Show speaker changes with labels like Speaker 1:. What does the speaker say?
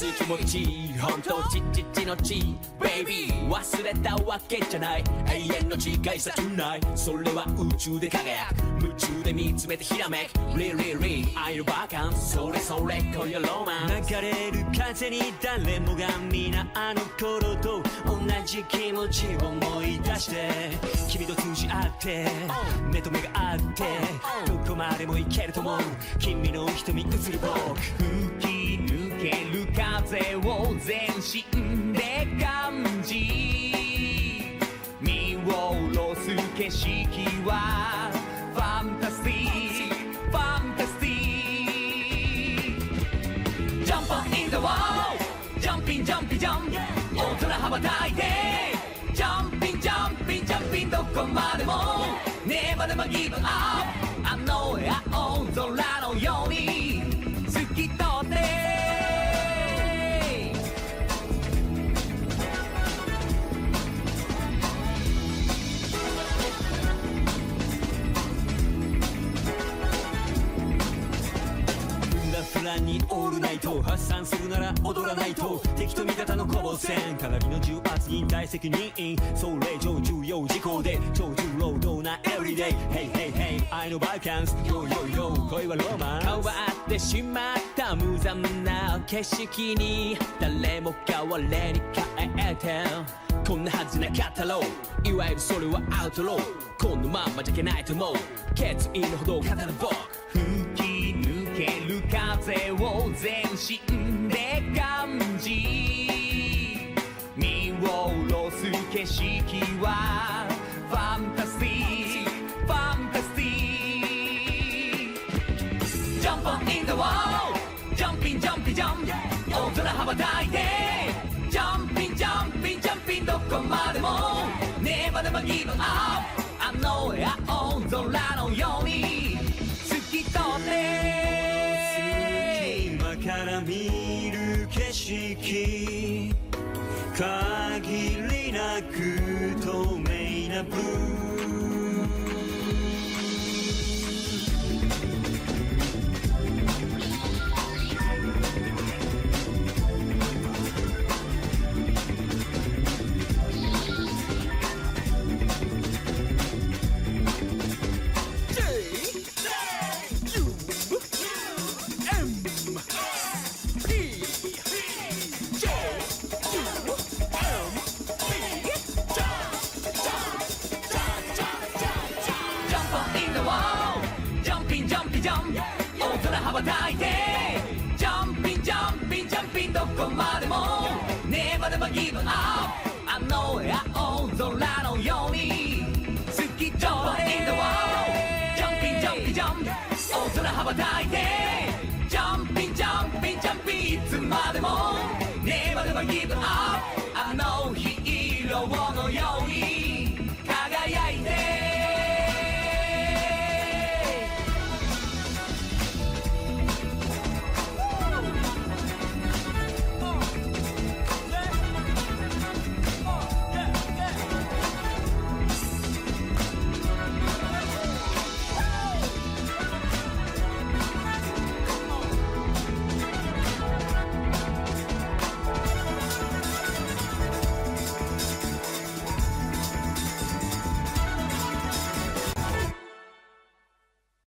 Speaker 1: つ気持ち本当ちちちのちベイビー忘れたわけじゃない。永遠の違いさ tonight それは宇宙で輝く。夢中で見つめてひらめく。Really really 愛のバカンそれそれ今夜ロマン流れる風に誰もが皆あの頃と。同じ気持ちを思い出して。君と通じ合って。目と目が合って。どこまでも行けると思う。君の瞳映る僕。吹き抜ける風を。全身で感じ。見下ろす景色は fantastic fantastic jumping in the world jumping jumping jump。大空羽ばたいて。 jumping jumping jumping どこまでも。ネバネバギブアップ。あの青空のように。フラフラにオールナイト発散するなら踊らないと。敵と味方の攻防戦。かなりの重圧に大責任。それ以上重要事項で超重労働なエブリデイ Hey hey hey 愛のバカンス Yo yo yo 恋はロマン変わってしまった無残な景色に誰も変われに変えて。こんなはずなかったろういわゆるそれはアウトロー。このまんまじゃけないと思う。決意のほどを語る僕。風を全身で感じ。見下ろす景色はファンタスティックファンタスティックジャンパンインザワー。ルジャンピンジャンピンジャン大空羽ばたいてジャンピンジャンピンジャンピンどこまでもネバネバギブアップ。あの青空見る景色。限りなく透明なブルー。ジャンピンどこまでもネバネバギブアップまでもネバネバギブアップあのヒーローのように